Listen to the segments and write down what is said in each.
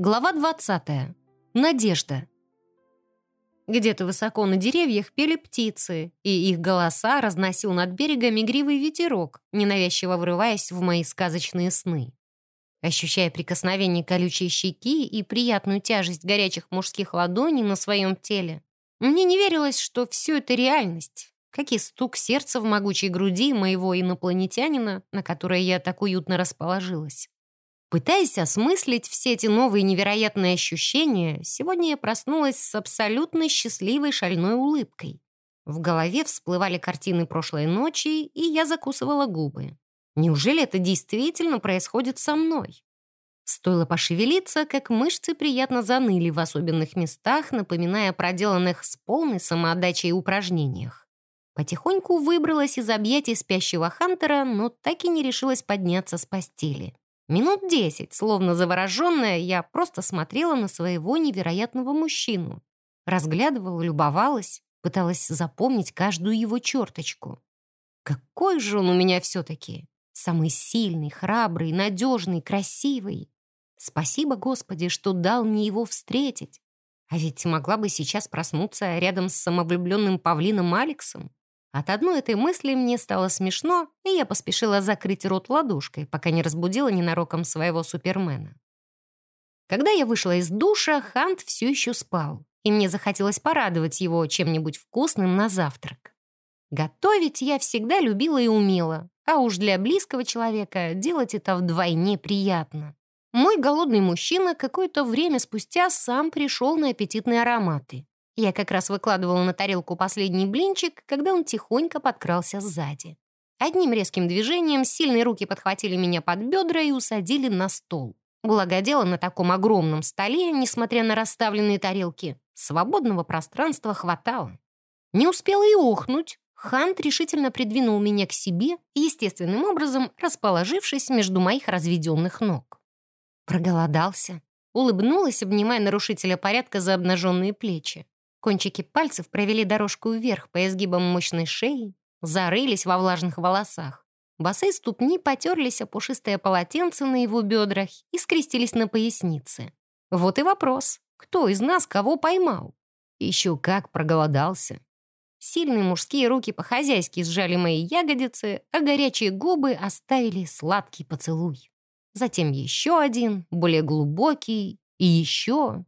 Глава 20. Надежда. Где-то высоко на деревьях пели птицы, и их голоса разносил над берегом игривый ветерок, ненавязчиво врываясь в мои сказочные сны. Ощущая прикосновение колючей щеки и приятную тяжесть горячих мужских ладоней на своем теле, мне не верилось, что все это реальность, как и стук сердца в могучей груди моего инопланетянина, на которое я так уютно расположилась. Пытаясь осмыслить все эти новые невероятные ощущения, сегодня я проснулась с абсолютно счастливой шальной улыбкой. В голове всплывали картины прошлой ночи, и я закусывала губы. Неужели это действительно происходит со мной? Стоило пошевелиться, как мышцы приятно заныли в особенных местах, напоминая о проделанных с полной самоотдачей упражнениях. Потихоньку выбралась из объятий спящего Хантера, но так и не решилась подняться с постели. Минут десять, словно завороженная, я просто смотрела на своего невероятного мужчину. Разглядывала, любовалась, пыталась запомнить каждую его черточку. Какой же он у меня все-таки! Самый сильный, храбрый, надежный, красивый. Спасибо, Господи, что дал мне его встретить. А ведь могла бы сейчас проснуться рядом с самовлюбленным павлином Алексом. От одной этой мысли мне стало смешно, и я поспешила закрыть рот ладошкой, пока не разбудила ненароком своего супермена. Когда я вышла из душа, Хант все еще спал, и мне захотелось порадовать его чем-нибудь вкусным на завтрак. Готовить я всегда любила и умела, а уж для близкого человека делать это вдвойне приятно. Мой голодный мужчина какое-то время спустя сам пришел на аппетитные ароматы. Я как раз выкладывала на тарелку последний блинчик, когда он тихонько подкрался сзади. Одним резким движением сильные руки подхватили меня под бедра и усадили на стол. Благо на таком огромном столе, несмотря на расставленные тарелки, свободного пространства хватало. Не успела и охнуть. Хант решительно придвинул меня к себе, естественным образом расположившись между моих разведенных ног. Проголодался. Улыбнулась, обнимая нарушителя порядка за обнаженные плечи. Кончики пальцев провели дорожку вверх по изгибам мощной шеи, зарылись во влажных волосах. Босые ступни потерлись о пушистое полотенце на его бедрах и скрестились на пояснице. Вот и вопрос, кто из нас кого поймал? Еще как проголодался. Сильные мужские руки по-хозяйски сжали мои ягодицы, а горячие губы оставили сладкий поцелуй. Затем еще один, более глубокий, и еще.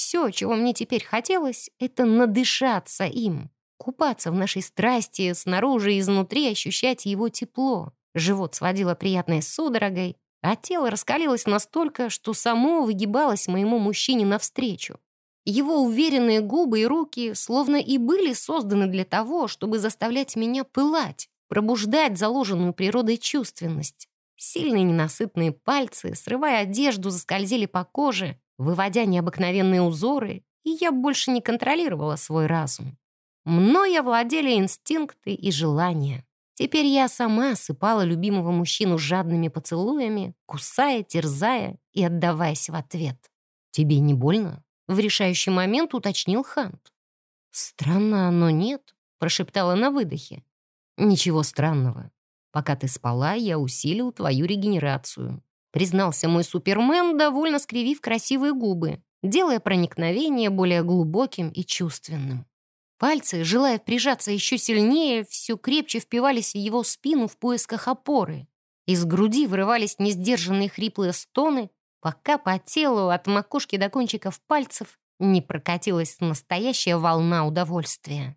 Все, чего мне теперь хотелось, это надышаться им, купаться в нашей страсти, снаружи и изнутри ощущать его тепло. Живот сводило приятной судорогой, а тело раскалилось настолько, что само выгибалось моему мужчине навстречу. Его уверенные губы и руки словно и были созданы для того, чтобы заставлять меня пылать, пробуждать заложенную природой чувственность. Сильные ненасытные пальцы, срывая одежду, заскользили по коже, выводя необыкновенные узоры, и я больше не контролировала свой разум. Мною овладели инстинкты и желания. Теперь я сама осыпала любимого мужчину жадными поцелуями, кусая, терзая и отдаваясь в ответ. «Тебе не больно?» — в решающий момент уточнил Хант. «Странно, но нет», — прошептала на выдохе. «Ничего странного. Пока ты спала, я усилил твою регенерацию признался мой супермен, довольно скривив красивые губы, делая проникновение более глубоким и чувственным. Пальцы, желая прижаться еще сильнее, все крепче впивались в его спину в поисках опоры. Из груди вырывались несдержанные хриплые стоны, пока по телу от макушки до кончиков пальцев не прокатилась настоящая волна удовольствия.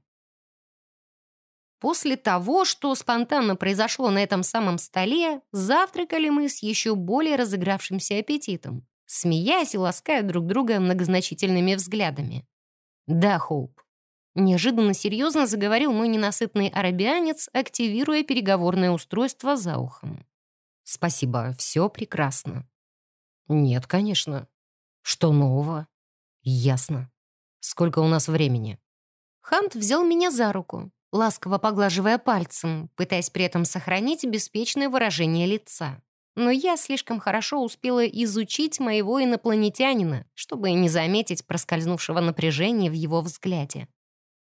После того, что спонтанно произошло на этом самом столе, завтракали мы с еще более разыгравшимся аппетитом, смеясь и лаская друг друга многозначительными взглядами. «Да, Хоуп». Неожиданно серьезно заговорил мой ненасытный арабианец, активируя переговорное устройство за ухом. «Спасибо, все прекрасно». «Нет, конечно». «Что нового?» «Ясно. Сколько у нас времени?» Хант взял меня за руку, ласково поглаживая пальцем, пытаясь при этом сохранить беспечное выражение лица. Но я слишком хорошо успела изучить моего инопланетянина, чтобы не заметить проскользнувшего напряжения в его взгляде.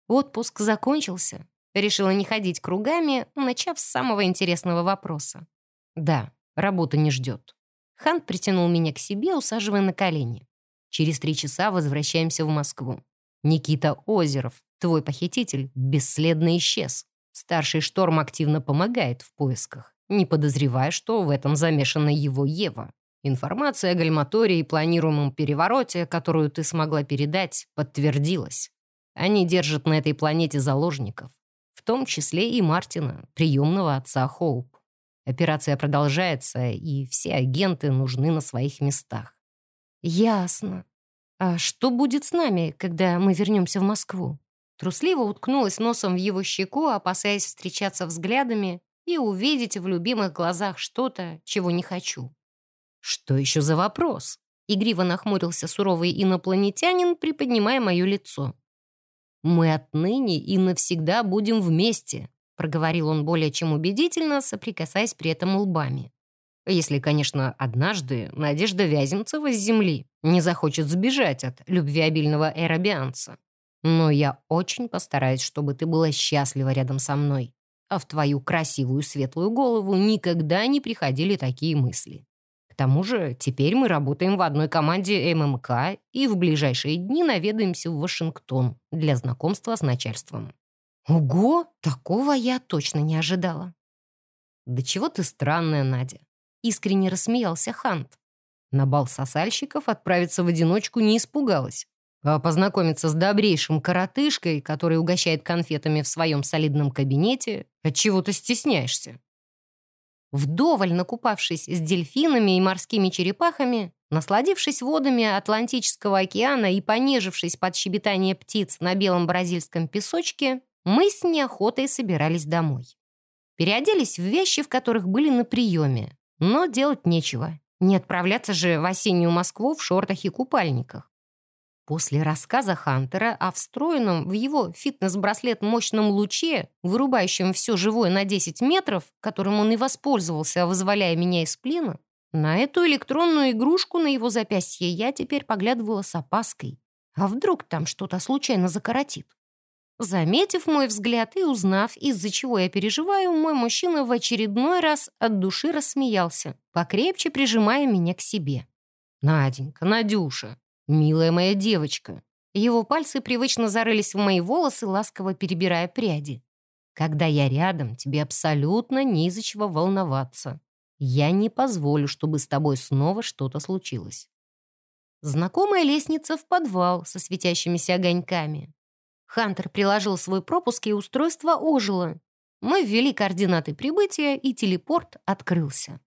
Отпуск закончился. Решила не ходить кругами, начав с самого интересного вопроса. «Да, работа не ждет». Хан притянул меня к себе, усаживая на колени. Через три часа возвращаемся в Москву. Никита Озеров, твой похититель, бесследно исчез. Старший Шторм активно помогает в поисках, не подозревая, что в этом замешана его Ева. Информация о гальматории и планируемом перевороте, которую ты смогла передать, подтвердилась. Они держат на этой планете заложников, в том числе и Мартина, приемного отца Хоуп. Операция продолжается, и все агенты нужны на своих местах. Ясно. А что будет с нами, когда мы вернемся в Москву? Трусливо уткнулась носом в его щеку, опасаясь встречаться взглядами и увидеть в любимых глазах что-то, чего не хочу. «Что еще за вопрос?» Игриво нахмурился суровый инопланетянин, приподнимая мое лицо. «Мы отныне и навсегда будем вместе», проговорил он более чем убедительно, соприкасаясь при этом лбами. Если, конечно, однажды Надежда Вяземцева с земли не захочет сбежать от любвеобильного эробианца. Но я очень постараюсь, чтобы ты была счастлива рядом со мной. А в твою красивую светлую голову никогда не приходили такие мысли. К тому же теперь мы работаем в одной команде ММК и в ближайшие дни наведаемся в Вашингтон для знакомства с начальством. Ого, такого я точно не ожидала. Да чего ты странная, Надя. Искренне рассмеялся Хант. На бал сосальщиков отправиться в одиночку не испугалась. А познакомиться с добрейшим коротышкой, который угощает конфетами в своем солидном кабинете, от чего ты стесняешься. Вдоволь накупавшись с дельфинами и морскими черепахами, насладившись водами Атлантического океана и понежившись под щебетание птиц на белом бразильском песочке, мы с неохотой собирались домой. Переоделись в вещи, в которых были на приеме, но делать нечего. Не отправляться же в осеннюю Москву в шортах и купальниках. После рассказа Хантера о встроенном в его фитнес-браслет мощном луче, вырубающем все живое на 10 метров, которым он и воспользовался, вызволяя меня из плена, на эту электронную игрушку на его запястье я теперь поглядывала с опаской. А вдруг там что-то случайно закоротит? Заметив мой взгляд и узнав, из-за чего я переживаю, мой мужчина в очередной раз от души рассмеялся, покрепче прижимая меня к себе. «Наденька, Надюша, «Милая моя девочка». Его пальцы привычно зарылись в мои волосы, ласково перебирая пряди. «Когда я рядом, тебе абсолютно не из-за чего волноваться. Я не позволю, чтобы с тобой снова что-то случилось». Знакомая лестница в подвал со светящимися огоньками. Хантер приложил свой пропуск, и устройство ожило. Мы ввели координаты прибытия, и телепорт открылся.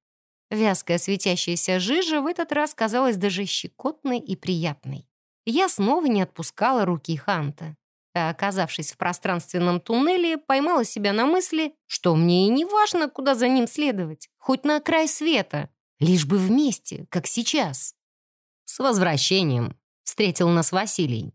Вязкая светящаяся жижа в этот раз казалась даже щекотной и приятной. Я снова не отпускала руки Ханта. А оказавшись в пространственном туннеле, поймала себя на мысли, что мне и не важно, куда за ним следовать, хоть на край света, лишь бы вместе, как сейчас. «С возвращением!» — встретил нас Василий.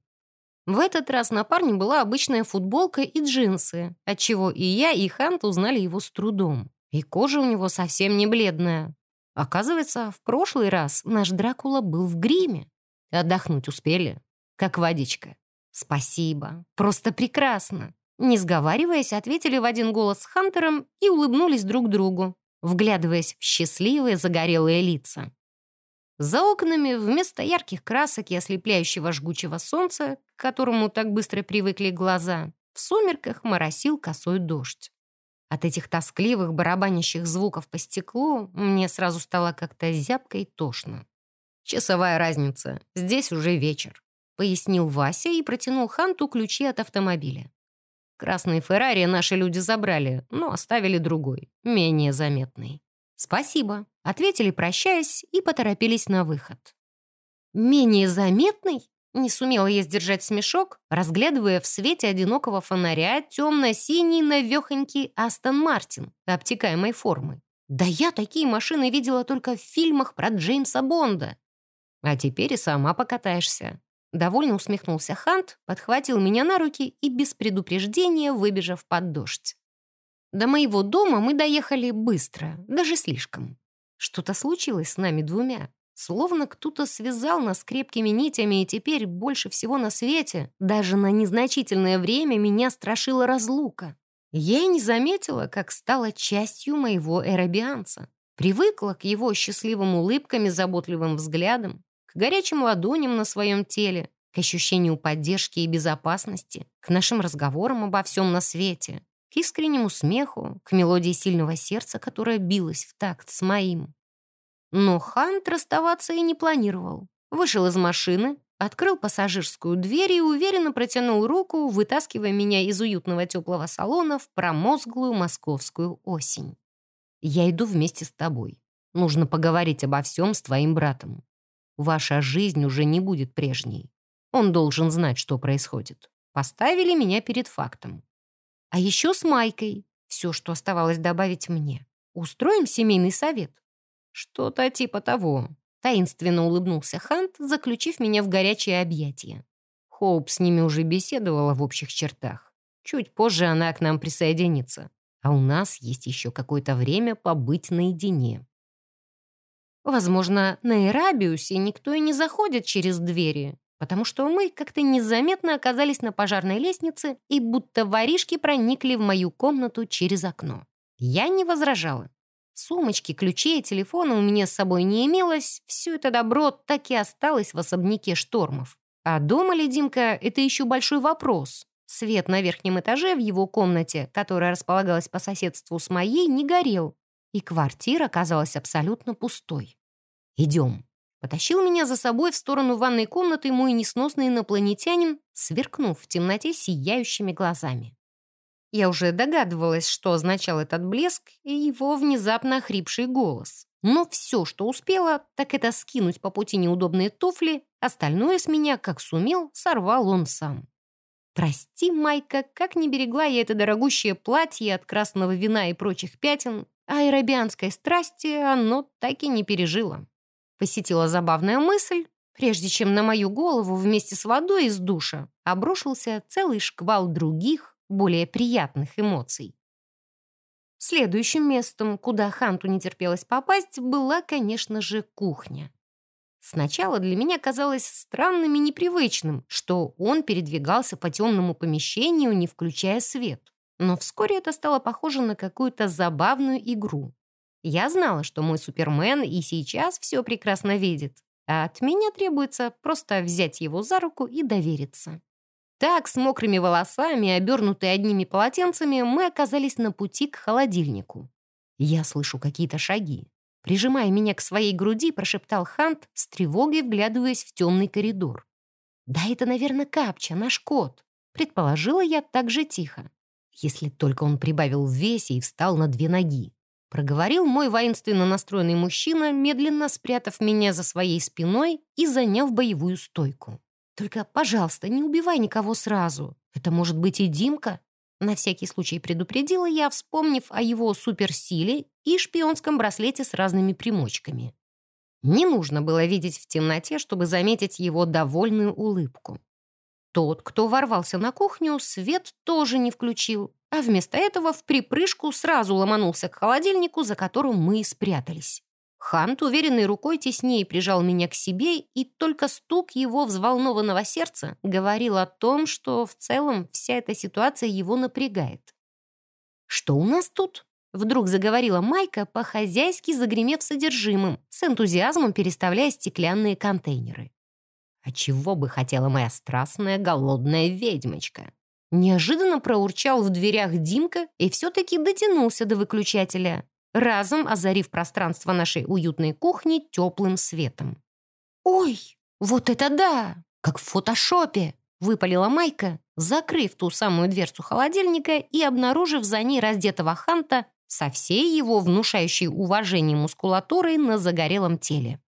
В этот раз на парне была обычная футболка и джинсы, отчего и я, и Хант узнали его с трудом. И кожа у него совсем не бледная, Оказывается, в прошлый раз наш Дракула был в гриме. Отдохнуть успели, как водичка. Спасибо, просто прекрасно. Не сговариваясь, ответили в один голос с Хантером и улыбнулись друг другу, вглядываясь в счастливые загорелые лица. За окнами вместо ярких красок и ослепляющего жгучего солнца, к которому так быстро привыкли глаза, в сумерках моросил косой дождь. От этих тоскливых барабанящих звуков по стеклу мне сразу стало как-то зябко и тошно. «Часовая разница. Здесь уже вечер», — пояснил Вася и протянул Ханту ключи от автомобиля. Красный Феррари наши люди забрали, но оставили другой, менее заметный. «Спасибо», — ответили, прощаясь, и поторопились на выход. «Менее заметный?» Не сумела я сдержать смешок, разглядывая в свете одинокого фонаря темно-синий навехонький Астон Мартин обтекаемой формы. Да я такие машины видела только в фильмах про Джеймса Бонда. А теперь и сама покатаешься. Довольно усмехнулся Хант, подхватил меня на руки и без предупреждения выбежав под дождь. До моего дома мы доехали быстро, даже слишком. Что-то случилось с нами двумя. Словно кто-то связал нас крепкими нитями, и теперь больше всего на свете, даже на незначительное время, меня страшила разлука. Я и не заметила, как стала частью моего эробианца. Привыкла к его счастливым улыбкам и заботливым взглядам. к горячим ладоням на своем теле, к ощущению поддержки и безопасности, к нашим разговорам обо всем на свете, к искреннему смеху, к мелодии сильного сердца, которое билось в такт с моим. Но Хант расставаться и не планировал. Вышел из машины, открыл пассажирскую дверь и уверенно протянул руку, вытаскивая меня из уютного теплого салона в промозглую московскую осень. «Я иду вместе с тобой. Нужно поговорить обо всем с твоим братом. Ваша жизнь уже не будет прежней. Он должен знать, что происходит. Поставили меня перед фактом. А еще с Майкой. Все, что оставалось добавить мне. Устроим семейный совет. Что-то типа того. Таинственно улыбнулся Хант, заключив меня в горячее объятие. Хоуп с ними уже беседовала в общих чертах. Чуть позже она к нам присоединится. А у нас есть еще какое-то время побыть наедине. Возможно, на Эрабиусе никто и не заходит через двери, потому что мы как-то незаметно оказались на пожарной лестнице и будто воришки проникли в мою комнату через окно. Я не возражала. Сумочки, ключей телефона у меня с собой не имелось, все это добро так и осталось в особняке штормов. А дома ли Димка — это еще большой вопрос. Свет на верхнем этаже в его комнате, которая располагалась по соседству с моей, не горел, и квартира казалась абсолютно пустой. «Идем», Потащил меня за собой в сторону ванной комнаты мой несносный инопланетянин, сверкнув в темноте сияющими глазами. Я уже догадывалась, что означал этот блеск и его внезапно хрипший голос. Но все, что успела, так это скинуть по пути неудобные туфли, остальное с меня, как сумел, сорвал он сам. Прости, Майка, как не берегла я это дорогущее платье от красного вина и прочих пятен, а аэробианской страсти оно так и не пережило. Посетила забавная мысль, прежде чем на мою голову вместе с водой из душа обрушился целый шквал других, более приятных эмоций. Следующим местом, куда Ханту не терпелось попасть, была, конечно же, кухня. Сначала для меня казалось странным и непривычным, что он передвигался по темному помещению, не включая свет. Но вскоре это стало похоже на какую-то забавную игру. Я знала, что мой Супермен и сейчас все прекрасно видит, а от меня требуется просто взять его за руку и довериться. Так, с мокрыми волосами, обернутые одними полотенцами, мы оказались на пути к холодильнику. Я слышу какие-то шаги. Прижимая меня к своей груди, прошептал Хант, с тревогой вглядываясь в темный коридор. «Да это, наверное, Капча, наш кот», — предположила я так же тихо. Если только он прибавил в весе и встал на две ноги. Проговорил мой воинственно настроенный мужчина, медленно спрятав меня за своей спиной и заняв боевую стойку. «Только, пожалуйста, не убивай никого сразу. Это может быть и Димка». На всякий случай предупредила я, вспомнив о его суперсиле и шпионском браслете с разными примочками. Не нужно было видеть в темноте, чтобы заметить его довольную улыбку. Тот, кто ворвался на кухню, свет тоже не включил, а вместо этого в припрыжку сразу ломанулся к холодильнику, за которым мы и спрятались. Хант уверенной рукой теснее прижал меня к себе, и только стук его взволнованного сердца говорил о том, что в целом вся эта ситуация его напрягает. «Что у нас тут?» — вдруг заговорила Майка, по-хозяйски загремев содержимым, с энтузиазмом переставляя стеклянные контейнеры. «А чего бы хотела моя страстная голодная ведьмочка?» Неожиданно проурчал в дверях Димка и все-таки дотянулся до выключателя, разом озарив пространство нашей уютной кухни теплым светом. «Ой, вот это да! Как в фотошопе!» — выпалила Майка, закрыв ту самую дверцу холодильника и обнаружив за ней раздетого Ханта со всей его внушающей уважение мускулатурой на загорелом теле.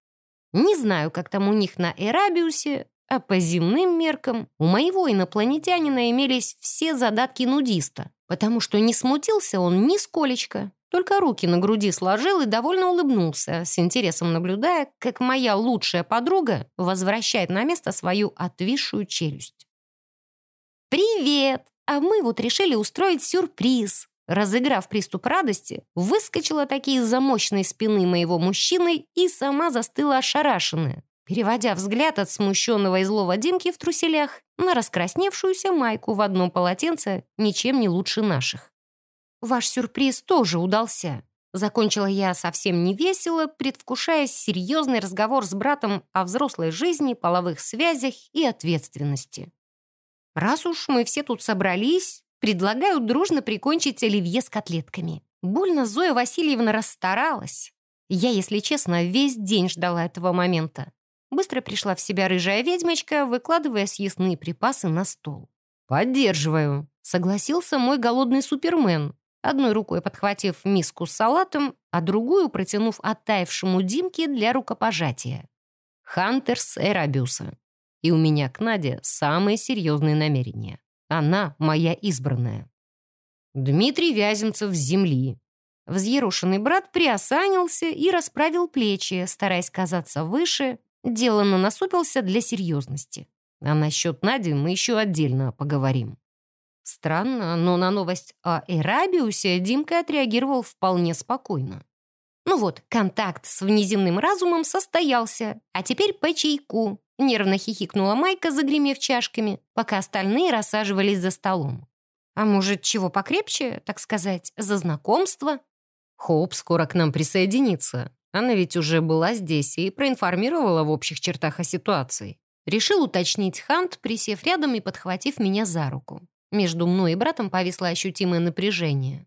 Не знаю, как там у них на Эрабиусе, а по земным меркам у моего инопланетянина имелись все задатки нудиста, потому что не смутился он нисколечко, только руки на груди сложил и довольно улыбнулся, с интересом наблюдая, как моя лучшая подруга возвращает на место свою отвисшую челюсть. «Привет! А мы вот решили устроить сюрприз!» Разыграв приступ радости, выскочила такие из-за мощной спины моего мужчины и сама застыла ошарашенная, переводя взгляд от смущенного и злого Димки в труселях на раскрасневшуюся майку в одном полотенце, ничем не лучше наших. «Ваш сюрприз тоже удался», Закончила я совсем невесело, предвкушая серьезный разговор с братом о взрослой жизни, половых связях и ответственности. Раз уж мы все тут собрались, предлагаю дружно прикончить оливье с котлетками. Больно Зоя Васильевна расстаралась. Я, если честно, весь день ждала этого момента. Быстро пришла в себя рыжая ведьмочка, выкладывая съестные припасы на стол. «Поддерживаю», — согласился мой голодный супермен, одной рукой подхватив миску с салатом, а другую протянув оттаившему Димке для рукопожатия. Хантерс Эрабиуса. И у меня к Наде самые серьезные намерения. Она моя избранная. Дмитрий Вяземцев земли. Взъерошенный брат приосанился и расправил плечи, стараясь казаться выше, деланно насупился для серьезности. А насчет Нади мы еще отдельно поговорим. Странно, но на новость о Эрабиусе Димка отреагировал вполне спокойно. Ну вот, контакт с внеземным разумом состоялся, а теперь по чайку. Нервно хихикнула Майка, загремев чашками, пока остальные рассаживались за столом. А может, чего покрепче, так сказать, за знакомство? Хоуп скоро к нам присоединится. Она ведь уже была здесь и проинформировала в общих чертах о ситуации. Решил уточнить Хант, присев рядом и подхватив меня за руку. Между мной и братом повисло ощутимое напряжение.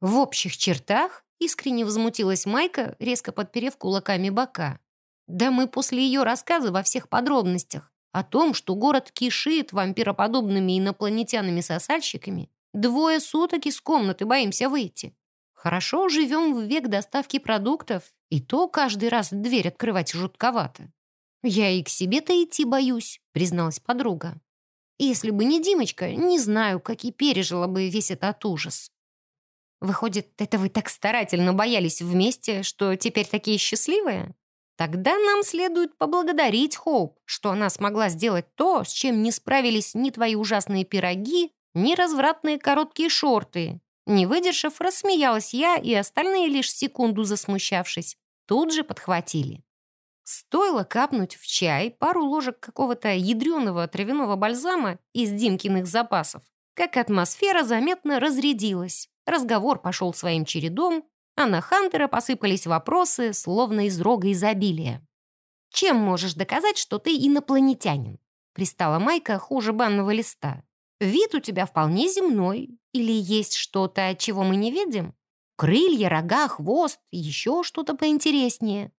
В общих чертах искренне возмутилась Майка, резко подперев кулаками бока. Да мы после ее рассказа во всех подробностях о том, что город кишит вампироподобными инопланетянами-сосальщиками, двое суток из комнаты боимся выйти. Хорошо живем в век доставки продуктов, и то каждый раз дверь открывать жутковато. «Я и к себе-то идти боюсь», — призналась подруга. «Если бы не Димочка, не знаю, как и пережила бы весь этот ужас». «Выходит, это вы так старательно боялись вместе, что теперь такие счастливые?» Тогда нам следует поблагодарить Хоуп, что она смогла сделать то, с чем не справились ни твои ужасные пироги, ни развратные короткие шорты. Не выдержав, рассмеялась я, и остальные, лишь секунду засмущавшись, тут же подхватили. Стоило капнуть в чай пару ложек какого-то ядреного травяного бальзама из Димкиных запасов, как атмосфера заметно разрядилась. Разговор пошел своим чередом, а на Хантера посыпались вопросы, словно из рога изобилия. «Чем можешь доказать, что ты инопланетянин?» Пристала Майка хуже банного листа. «Вид у тебя вполне земной. Или есть что-то, чего мы не видим? Крылья, рога, хвост, еще что-то поинтереснее».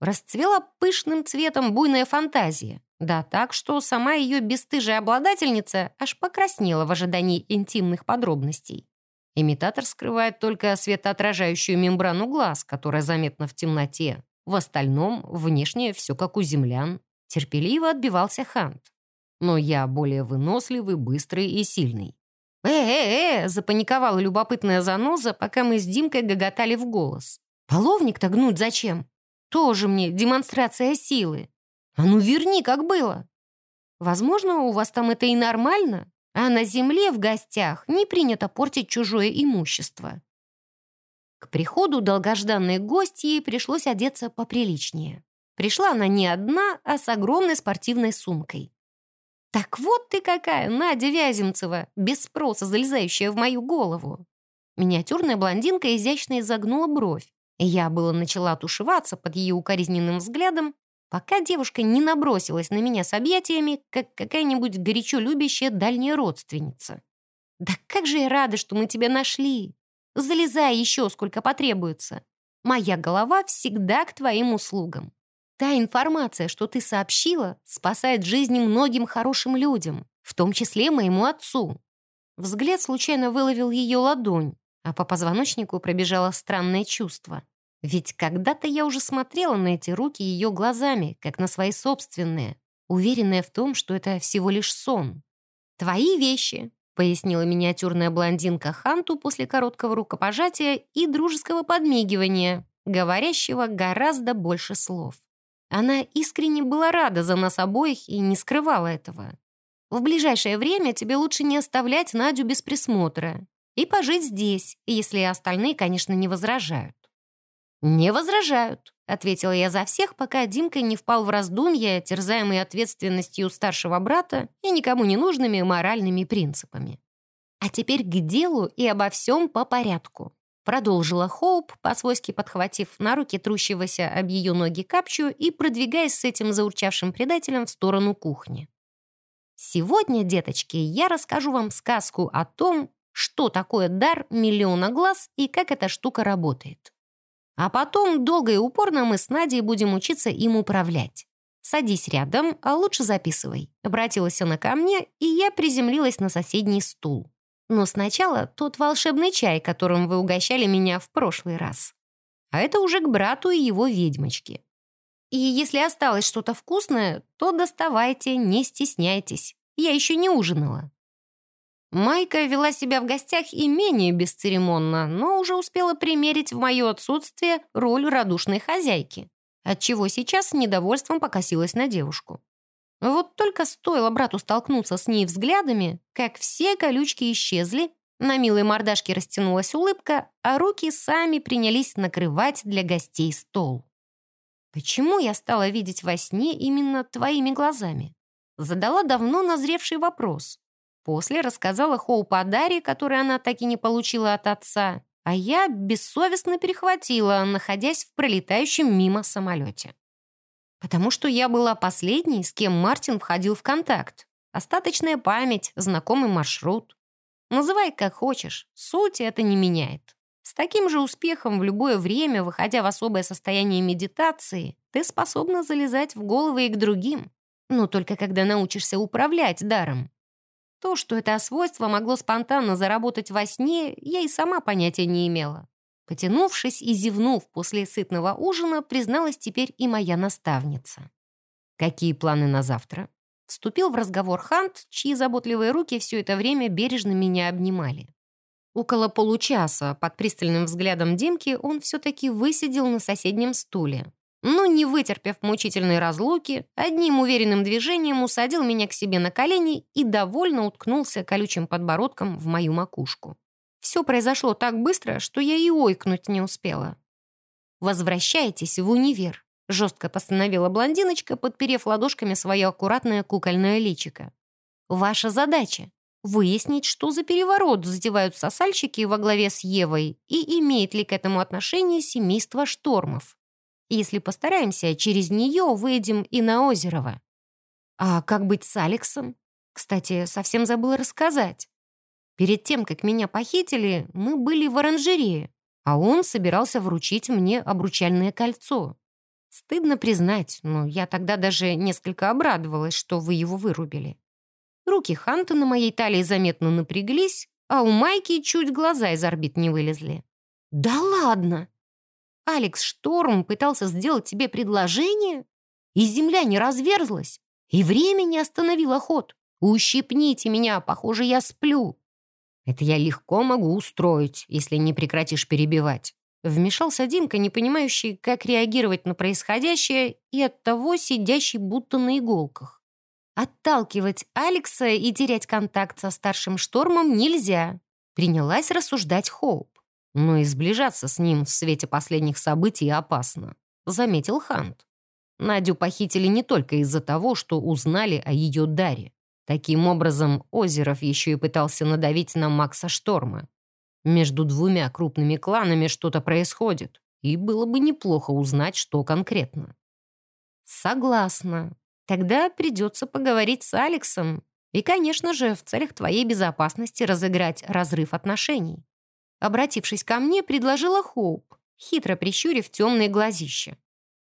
Расцвела пышным цветом буйная фантазия. Да так, что сама ее бесстыжая обладательница аж покраснела в ожидании интимных подробностей. Имитатор скрывает только светоотражающую мембрану глаз, которая заметна в темноте. В остальном, внешне все как у землян. Терпеливо отбивался Хант. Но я более выносливый, быстрый и сильный. «Э-э-э!» — запаниковала любопытная заноза, пока мы с Димкой гоготали в голос. «Половник-то гнуть зачем? Тоже мне демонстрация силы. А ну верни, как было!» «Возможно, у вас там это и нормально?» а на земле в гостях не принято портить чужое имущество. К приходу долгожданной гостьи пришлось одеться поприличнее. Пришла она не одна, а с огромной спортивной сумкой. «Так вот ты какая, Надя Вяземцева, без спроса залезающая в мою голову!» Миниатюрная блондинка изящно изогнула бровь, я было начала тушеваться под ее укоризненным взглядом, пока девушка не набросилась на меня с объятиями, как какая-нибудь горячо любящая дальняя родственница. «Да как же я рада, что мы тебя нашли! Залезай еще, сколько потребуется. Моя голова всегда к твоим услугам. Та информация, что ты сообщила, спасает жизни многим хорошим людям, в том числе моему отцу». Взгляд случайно выловил ее ладонь, а по позвоночнику пробежало странное чувство — ведь когда-то я уже смотрела на эти руки ее глазами, как на свои собственные, уверенная в том, что это всего лишь сон. «Твои вещи», — пояснила миниатюрная блондинка Ханту после короткого рукопожатия и дружеского подмигивания, говорящего гораздо больше слов. Она искренне была рада за нас обоих и не скрывала этого. В ближайшее время тебе лучше не оставлять Надю без присмотра и пожить здесь, если остальные, конечно, не возражают. «Не возражают», — ответила я за всех, пока Димка не впал в раздумья, терзаемый ответственностью старшего брата и никому не нужными моральными принципами. А теперь к делу и обо всем по порядку. Продолжила Хоуп, по-свойски подхватив на руки трущегося об ее ноги капчу и продвигаясь с этим заурчавшим предателем в сторону кухни. «Сегодня, деточки, я расскажу вам сказку о том, что такое дар миллиона глаз и как эта штука работает. А потом долго и упорно мы с Надей будем учиться им управлять. Садись рядом, а лучше записывай». Обратилась она ко мне, и я приземлилась на соседний стул. Но сначала тот волшебный чай, которым вы угощали меня в прошлый раз. А это уже к брату и его ведьмочке. И если осталось что-то вкусное, то доставайте, не стесняйтесь. Я еще не ужинала. Майка вела себя в гостях и менее бесцеремонно, но уже успела примерить в мое отсутствие роль радушной хозяйки, отчего сейчас недовольством покосилась на девушку. Вот только стоило брату столкнуться с ней взглядами, как все колючки исчезли, на милой мордашке растянулась улыбка, а руки сами принялись накрывать для гостей стол. «Почему я стала видеть во сне именно твоими глазами?» Задала давно назревший вопрос. После рассказала Хоуп о даре, который она так и не получила от отца, а я бессовестно перехватила, находясь в пролетающем мимо самолете. Потому что я была последней, с кем Мартин входил в контакт. Остаточная память, знакомый маршрут. Называй как хочешь, суть это не меняет. С таким же успехом в любое время, выходя в особое состояние медитации, ты способна залезать в головы и к другим. Но только когда научишься управлять даром. То, что это свойство могло спонтанно заработать во сне, я и сама понятия не имела. Потянувшись и зевнув после сытного ужина, призналась теперь и моя наставница. «Какие планы на завтра?» Вступил в разговор Хант, чьи заботливые руки все это время бережно меня обнимали. Около получаса под пристальным взглядом Димки он все-таки высидел на соседнем стуле. Но, не вытерпев мучительной разлуки, одним уверенным движением усадил меня к себе на колени и довольно уткнулся колючим подбородком в мою макушку. Все произошло так быстро, что я и ойкнуть не успела. «Возвращайтесь в универ», — жестко постановила блондиночка, подперев ладошками свое аккуратное кукольное личико. «Ваша задача — выяснить, что за переворот затевают сосальщики во главе с Евой и имеет ли к этому отношение семейство Штормов. Если постараемся, через нее выйдем и на Озерово. А как быть с Алексом? Кстати, совсем забыла рассказать. Перед тем, как меня похитили, мы были в оранжерее, а он собирался вручить мне обручальное кольцо. Стыдно признать, но я тогда даже несколько обрадовалась, что вы его вырубили. Руки Ханта на моей талии заметно напряглись, а у Майки чуть глаза из орбит не вылезли. «Да ладно! Алекс Шторм пытался сделать тебе предложение, и земля не разверзлась, и время не остановило ход. Ущипните меня, похоже, я сплю. Это я легко могу устроить, если не прекратишь перебивать. Вмешался Димка, не понимающий, как реагировать на происходящее, и оттого сидящий будто на иголках. Отталкивать Алекса и терять контакт со старшим штормом нельзя. Принялась рассуждать Хоуп. Но и сближаться с ним в свете последних событий опасно, заметил Хант. Надю похитили не только из-за того, что узнали о ее даре. Таким образом, Озеров еще и пытался надавить на Макса Шторма. Между двумя крупными кланами что-то происходит, и было бы неплохо узнать, что конкретно. Согласна. Тогда придется поговорить с Алексом и, конечно же, в целях твоей безопасности разыграть разрыв отношений. Обратившись ко мне, предложила Хоуп, хитро прищурив темные глазища.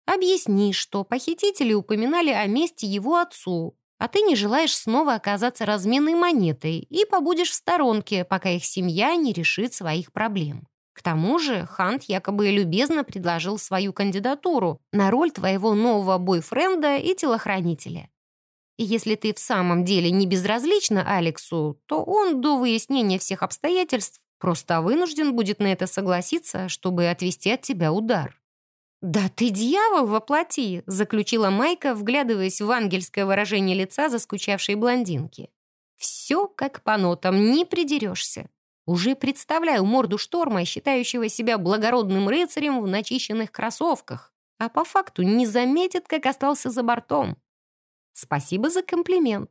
«Объясни, что похитители упоминали о месте его отцу, а ты не желаешь снова оказаться разменной монетой и побудешь в сторонке, пока их семья не решит своих проблем. К тому же Хант якобы любезно предложил свою кандидатуру на роль твоего нового бойфренда и телохранителя. И если ты в самом деле не безразлична Алексу, то он до выяснения всех обстоятельств просто вынужден будет на это согласиться, чтобы отвести от тебя удар. «Да ты дьявол воплоти!» — заключила Майка, вглядываясь в ангельское выражение лица заскучавшей блондинки. «Все как по нотам, не придерешься. Уже представляю морду шторма, считающего себя благородным рыцарем в начищенных кроссовках, а по факту не заметит, как остался за бортом. Спасибо за комплимент».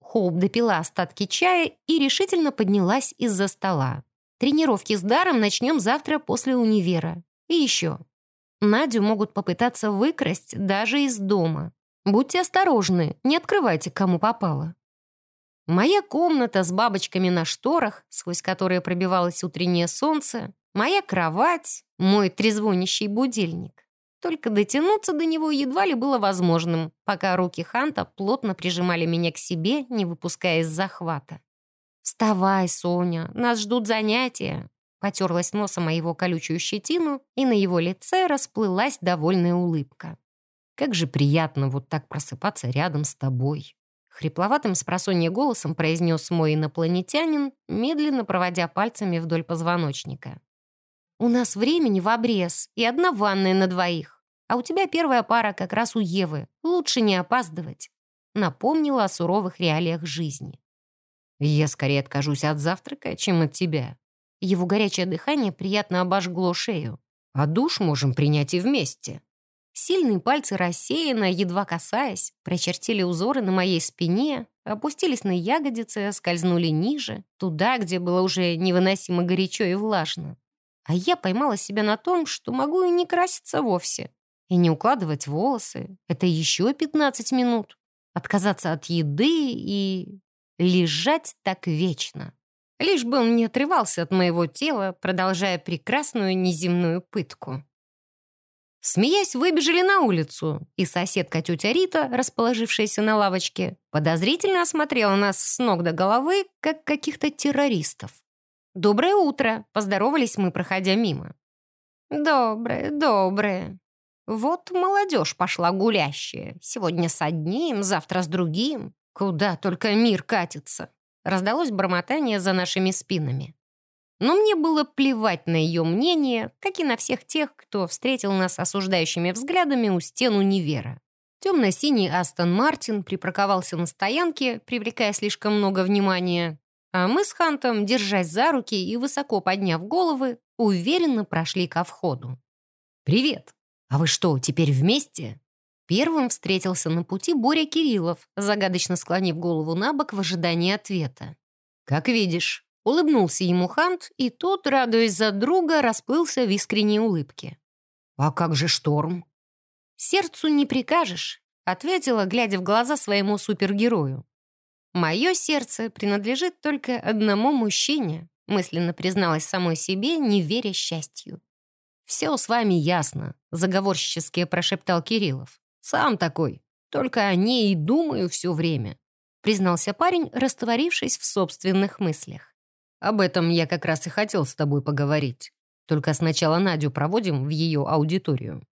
Хоуп допила остатки чая и решительно поднялась из-за стола. Тренировки с даром начнем завтра после универа. И еще. Надю могут попытаться выкрасть даже из дома. Будьте осторожны, не открывайте, кому попало. Моя комната с бабочками на шторах, сквозь которые пробивалось утреннее солнце, моя кровать, мой трезвонящий будильник. Только дотянуться до него едва ли было возможным, пока руки Ханта плотно прижимали меня к себе, не выпуская из захвата. «Вставай, Соня, нас ждут занятия!» Потерлась носом о его колючую щетину, и на его лице расплылась довольная улыбка. «Как же приятно вот так просыпаться рядом с тобой!» Хрипловатым с голосом произнес мой инопланетянин, медленно проводя пальцами вдоль позвоночника. «У нас времени в обрез и одна ванная на двоих. А у тебя первая пара как раз у Евы. Лучше не опаздывать». Напомнила о суровых реалиях жизни. «Я скорее откажусь от завтрака, чем от тебя». Его горячее дыхание приятно обожгло шею. «А душ можем принять и вместе». Сильные пальцы рассеянно, едва касаясь, прочертили узоры на моей спине, опустились на ягодицы, скользнули ниже, туда, где было уже невыносимо горячо и влажно. А я поймала себя на том, что могу и не краситься вовсе. И не укладывать волосы. Это еще 15 минут. Отказаться от еды и... лежать так вечно. Лишь бы он не отрывался от моего тела, продолжая прекрасную неземную пытку. Смеясь, выбежали на улицу, и соседка тетя Рита, расположившаяся на лавочке, подозрительно осмотрела нас с ног до головы, как каких-то террористов. «Доброе утро!» — поздоровались мы, проходя мимо. «Доброе, доброе. Вот молодежь пошла гулящая. Сегодня с одним, завтра с другим. Куда только мир катится!» Раздалось бормотание за нашими спинами. Но мне было плевать на ее мнение, как и на всех тех, кто встретил нас осуждающими взглядами у стен универа. Темно-синий Астон Мартин припарковался на стоянке, привлекая слишком много внимания, а мы с Хантом, держась за руки и высоко подняв головы, уверенно прошли ко входу. «Привет! А вы что, теперь вместе?» Первым встретился на пути Боря Кириллов, загадочно склонив голову на бок в ожидании ответа. «Как видишь, Улыбнулся ему Хант, и тот, радуясь за друга, расплылся в искренней улыбке. «А как же шторм?» «Сердцу не прикажешь», — ответила, глядя в глаза своему супергерою. «Мое сердце принадлежит только одному мужчине», мысленно призналась самой себе, не веря счастью. «Все с вами ясно», — заговорщически прошептал Кириллов. «Сам такой. Только о ней и думаю все время», признался парень, растворившись в собственных мыслях. Об этом я как раз и хотел с тобой поговорить. Только сначала Надю проводим в ее аудиторию».